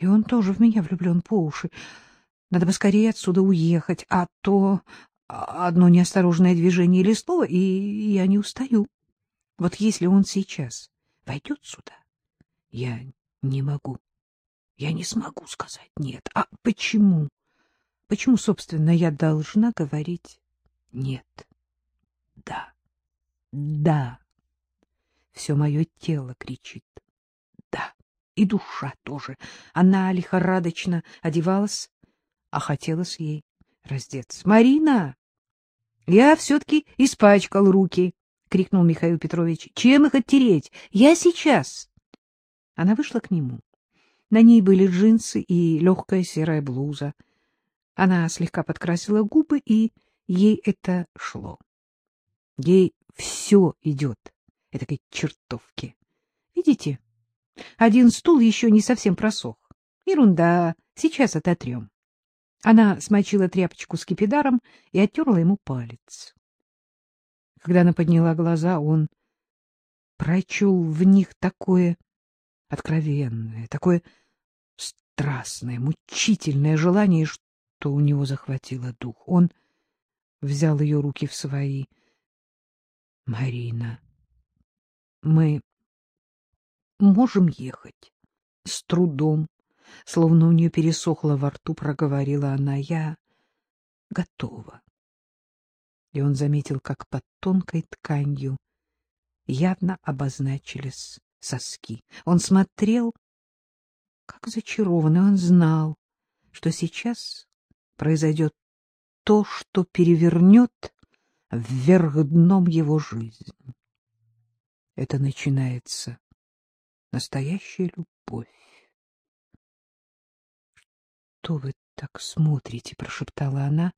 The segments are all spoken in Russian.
И он тоже в меня влюблен по уши. Надо бы скорее отсюда уехать, а то одно неосторожное движение или слово, и я не устаю. Вот если он сейчас войдет сюда, я не могу. Я не смогу сказать «нет». А почему? Почему, собственно, я должна говорить «нет»? Да, да. Все мое тело кричит. И душа тоже. Она лихорадочно одевалась, а хотелось ей раздеться. — Марина! Я все-таки испачкал руки, — крикнул Михаил Петрович. — Чем их оттереть? Я сейчас. Она вышла к нему. На ней были джинсы и легкая серая блуза. Она слегка подкрасила губы, и ей это шло. Ей все идет, этой чертовки. Видите, один стул еще не совсем просох. Ерунда, сейчас ототрем. Она смочила тряпочку с кипидаром и оттерла ему палец. Когда она подняла глаза, он прочел в них такое откровенное, такое страстное, мучительное желание, что у него захватило дух. Он взял ее руки в свои. — Марина, мы можем ехать? С трудом Словно у нее пересохло во рту, проговорила она. Я готова. И он заметил, как под тонкой тканью явно обозначились соски. Он смотрел, как зачарованный, он знал, что сейчас произойдет то, что перевернет вверх дном его жизнь. Это начинается настоящая любовь. что вы так смотрите? — прошептала она.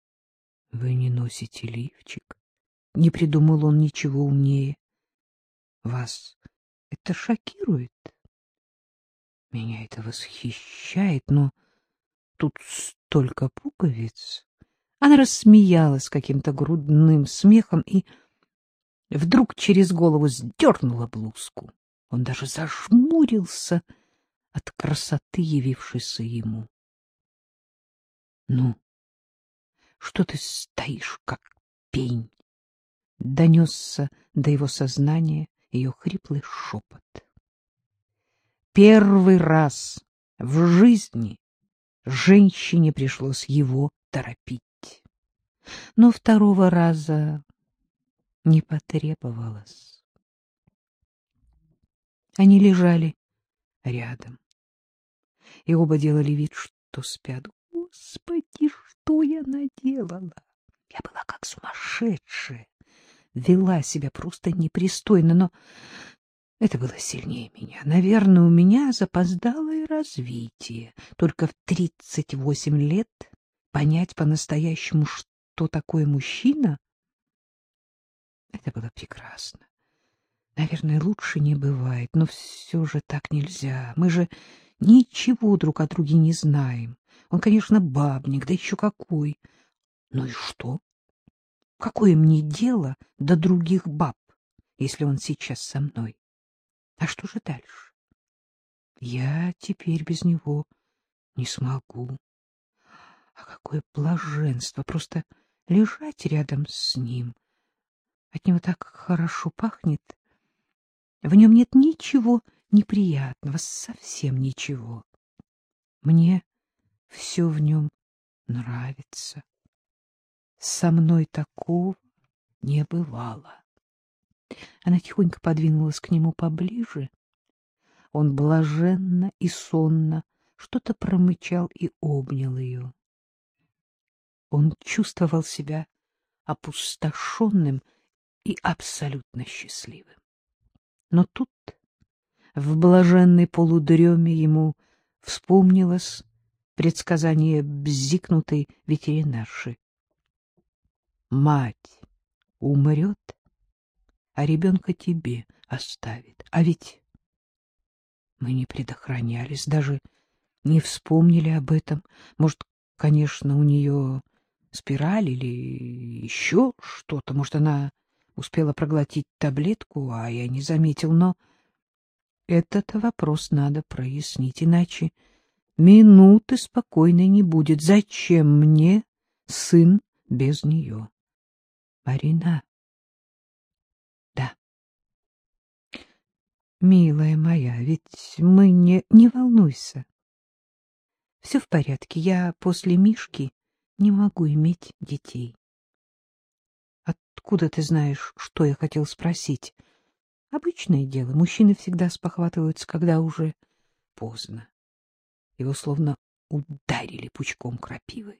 — Вы не носите лифчик. Не придумал он ничего умнее. Вас это шокирует? Меня это восхищает, но тут столько пуговиц. Она рассмеялась каким-то грудным смехом и вдруг через голову сдернула блузку. Он даже зажмурился — от красоты, явившейся ему. — Ну, что ты стоишь, как пень? — донесся до его сознания ее хриплый шепот. Первый раз в жизни женщине пришлось его торопить. Но второго раза не потребовалось. Они лежали рядом. И оба делали вид, что спят. Господи, что я наделала? Я была как сумасшедшая, вела себя просто непристойно, но это было сильнее меня. Наверное, у меня запоздалое развитие. Только в тридцать восемь лет понять по-настоящему, что такое мужчина, это было прекрасно. Наверное, лучше не бывает, но все же так нельзя. Мы же ничего друг о друге не знаем. Он, конечно, бабник, да еще какой. Ну и что? Какое мне дело до других баб, если он сейчас со мной? А что же дальше? Я теперь без него не смогу. А какое блаженство просто лежать рядом с ним. От него так хорошо пахнет. В нем нет ничего неприятного, совсем ничего. Мне все в нем нравится. Со мной такого не бывало. Она тихонько подвинулась к нему поближе. Он блаженно и сонно что-то промычал и обнял ее. Он чувствовал себя опустошенным и абсолютно счастливым. Но тут, в блаженной полудреме, ему вспомнилось предсказание бзикнутой ветеринарши. Мать умрет, а ребенка тебе оставит. А ведь мы не предохранялись, даже не вспомнили об этом. Может, конечно, у нее спираль или еще что-то. Может, она успела проглотить таблетку, а я не заметил, но этот вопрос надо прояснить, иначе Минуты спокойной не будет. Зачем мне сын без нее? Марина. Да. Милая моя, ведь мы не... Не волнуйся. Все в порядке. Я после Мишки не могу иметь детей. Откуда ты знаешь, что я хотел спросить? Обычное дело. Мужчины всегда спохватываются, когда уже поздно. Его словно ударили пучком крапивы.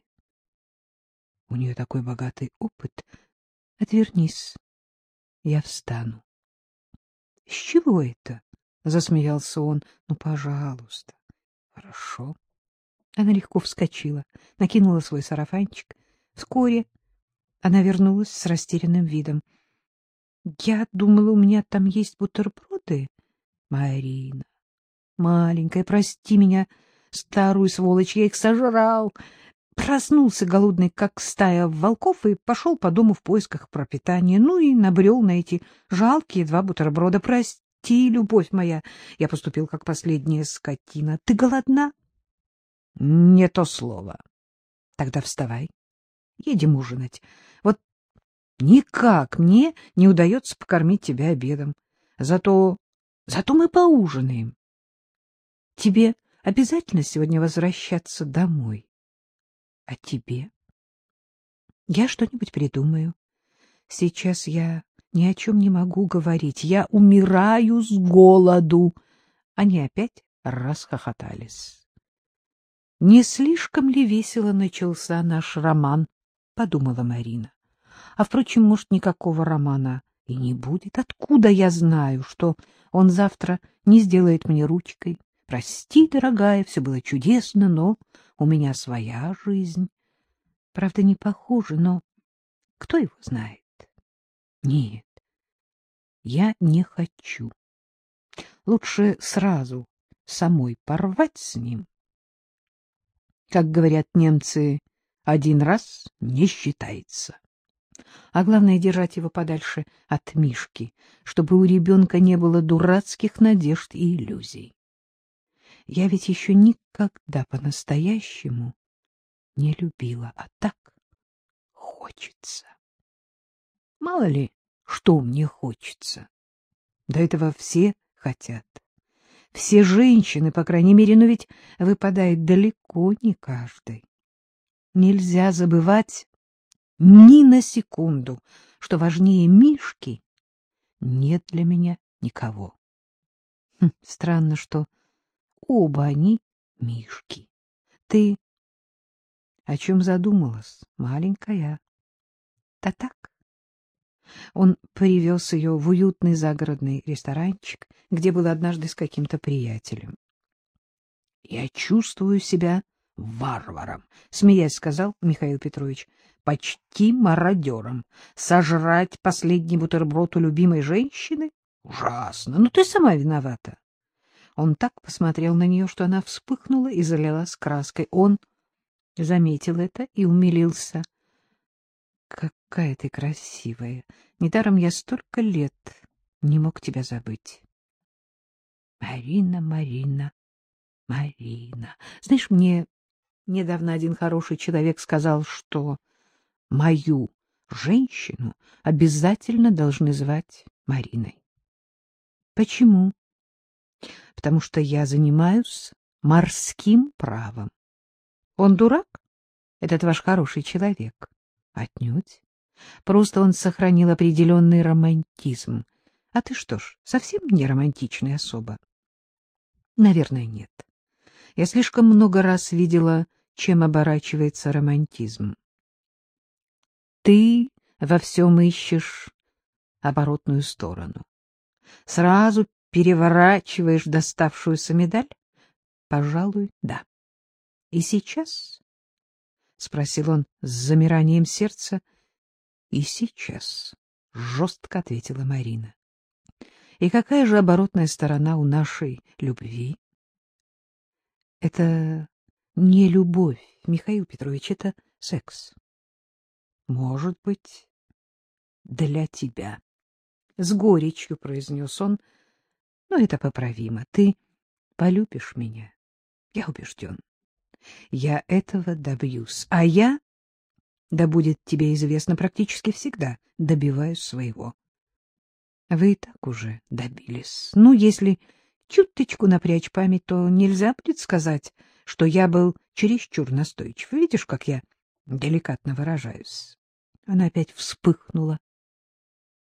У нее такой богатый опыт. Отвернись. Я встану. — С чего это? — засмеялся он. — Ну, пожалуйста. — Хорошо. Она легко вскочила, накинула свой сарафанчик. Вскоре она вернулась с растерянным видом. — Я думала, у меня там есть бутерброды. — Марина, маленькая, прости меня, старую сволочь, я их сожрал. Проснулся голодный, как стая волков, и пошел по дому в поисках пропитания. Ну и набрел на эти жалкие два бутерброда. Прости, любовь моя, я поступил как последняя скотина. Ты голодна? — Не то слово. — Тогда вставай. Едем ужинать. Вот никак мне не удается покормить тебя обедом. Зато... зато мы поужинаем. Тебе обязательно сегодня возвращаться домой? А тебе? Я что-нибудь придумаю. Сейчас я ни о чем не могу говорить. Я умираю с голоду. Они опять расхохотались. Не слишком ли весело начался наш роман? — подумала Марина. А, впрочем, может, никакого романа и не будет. Откуда я знаю, что он завтра не сделает мне ручкой? Прости, дорогая, все было чудесно, но у меня своя жизнь. Правда, не похоже, но кто его знает? Нет, я не хочу. Лучше сразу самой порвать с ним, как говорят немцы, один раз не считается. А главное — держать его подальше от Мишки, чтобы у ребенка не было дурацких надежд и иллюзий. Я ведь еще никогда по-настоящему не любила, а так хочется. Мало ли, что мне хочется. До этого все хотят все женщины, по крайней мере, но ведь выпадает далеко не каждый. Нельзя забывать ни на секунду, что важнее Мишки нет для меня никого. Хм, странно, что оба они Мишки. Ты о чем задумалась, маленькая? Да так. Он привез ее в уютный загородный ресторанчик, где был однажды с каким-то приятелем. — Я чувствую себя варваром, — смеясь сказал Михаил Петрович, — почти мародером. Сожрать последний бутерброд у любимой женщины? Ужасно, но ты сама виновата. Он так посмотрел на нее, что она вспыхнула и залилась краской. Он заметил это и умилился. Какая ты красивая! Недаром я столько лет не мог тебя забыть. Марина, Марина, Марина. Знаешь, мне недавно один хороший человек сказал, что мою женщину обязательно должны звать Мариной. Почему? Потому что я занимаюсь морским правом. Он дурак, этот ваш хороший человек? Отнюдь. Просто он сохранил определенный романтизм. А ты что ж, совсем не романтичная особа? Наверное, нет. Я слишком много раз видела, чем оборачивается романтизм. Ты во всем ищешь оборотную сторону. Сразу переворачиваешь доставшуюся медаль? Пожалуй, да. И сейчас — спросил он с замиранием сердца. — И сейчас, — жестко ответила Марина. — И какая же оборотная сторона у нашей любви? — Это не любовь, Михаил Петрович, это секс. — Может быть, для тебя. С горечью произнес он. — Но это поправимо. Ты полюбишь меня, я убежден. Я этого добьюсь, а я, да будет тебе известно, практически всегда добиваюсь своего. Вы и так уже добились. Ну, если чуточку напрячь память, то нельзя будет сказать, что я был чересчур настойчив. Видишь, как я деликатно выражаюсь? Она опять вспыхнула.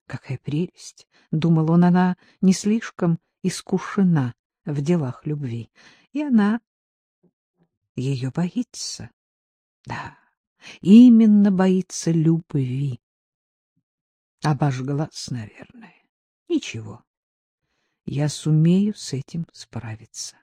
Какая прелесть! — думал он, — она не слишком искушена в делах любви. И она ее боится. Да, именно боится любви. Обожглась, наверное. Ничего, я сумею с этим справиться.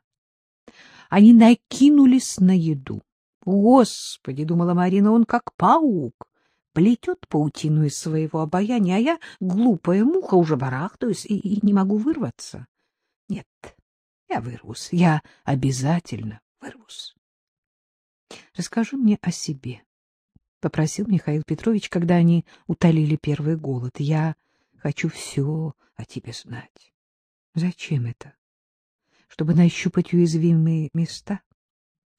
Они накинулись на еду. Господи, думала Марина, он как паук, плетет паутину из своего обаяния, а я, глупая муха, уже барахтаюсь и, и не могу вырваться. Нет, я вырвусь, я обязательно вырвусь. Расскажи мне о себе, — попросил Михаил Петрович, когда они утолили первый голод. Я хочу все о тебе знать. Зачем это? Чтобы нащупать уязвимые места?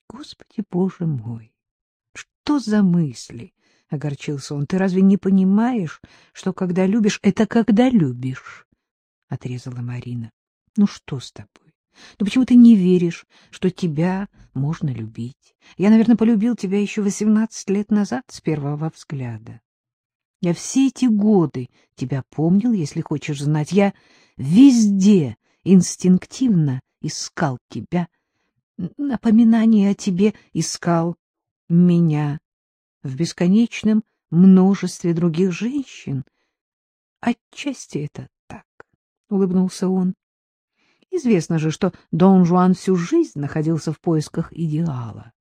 Господи, Боже мой! Что за мысли? — огорчился он. — Ты разве не понимаешь, что когда любишь, это когда любишь? — отрезала Марина. — Ну что с тобой? Ну почему ты не веришь, что тебя можно любить? Я, наверное, полюбил тебя еще восемнадцать лет назад с первого взгляда. Я все эти годы тебя помнил, если хочешь знать. Я везде инстинктивно искал тебя, напоминание о тебе искал меня в бесконечном множестве других женщин. Отчасти это так, — улыбнулся он. Известно же, что Дон Жуан всю жизнь находился в поисках идеала.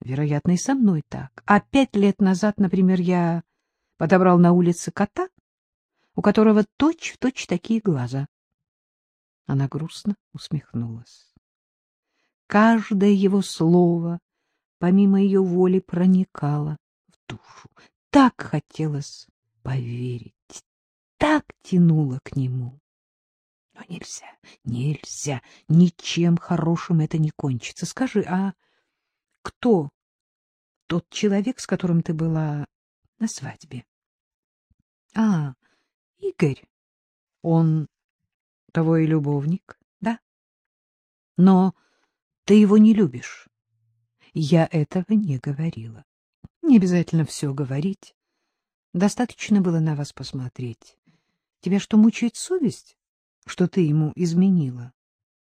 Вероятно, и со мной так. А пять лет назад, например, я подобрал на улице кота, у которого точь-в-точь такие глаза. Она грустно усмехнулась. Каждое его слово, помимо ее воли, проникало в душу. Так хотелось поверить, так тянуло к нему. Но нельзя, нельзя, ничем хорошим это не кончится. Скажи, а кто тот человек, с которым ты была на свадьбе? А, Игорь. Он того и любовник, да? Но ты его не любишь. Я этого не говорила. Не обязательно все говорить. Достаточно было на вас посмотреть. Тебя что, мучает совесть? что ты ему изменила.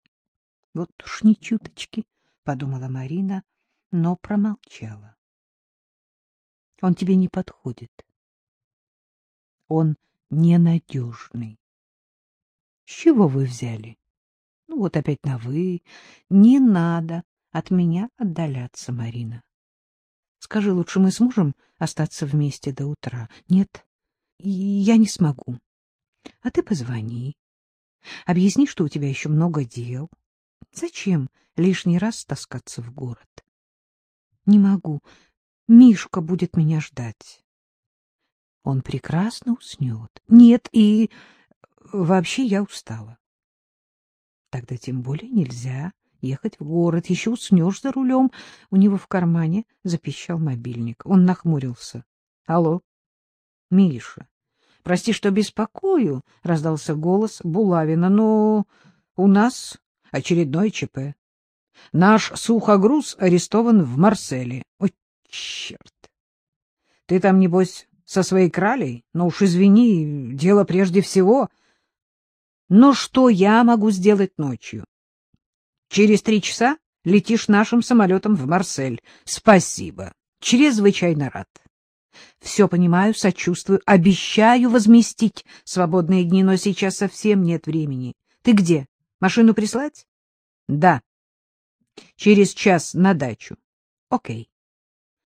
— Вот уж не чуточки, — подумала Марина, но промолчала. — Он тебе не подходит. Он ненадежный. — С чего вы взяли? — Ну, вот опять на «вы». Не надо от меня отдаляться, Марина. Скажи, лучше мы сможем остаться вместе до утра? Нет, я не смогу. А ты позвони. Объясни, что у тебя еще много дел. Зачем лишний раз таскаться в город? Не могу. Мишка будет меня ждать. Он прекрасно уснет. Нет, и вообще я устала. Тогда тем более нельзя ехать в город. Еще уснешь за рулем. У него в кармане запищал мобильник. Он нахмурился. — Алло, Миша, Прости, что беспокою, — раздался голос Булавина, — но у нас очередной ЧП. Наш сухогруз арестован в Марселе. Ой, черт! Ты там, небось, со своей кралей? Ну уж извини, дело прежде всего. Но что я могу сделать ночью? Через три часа летишь нашим самолетом в Марсель. Спасибо. Чрезвычайно рад. Все понимаю, сочувствую, обещаю возместить свободные дни, но сейчас совсем нет времени. Ты где? Машину прислать? Да. Через час на дачу. Окей.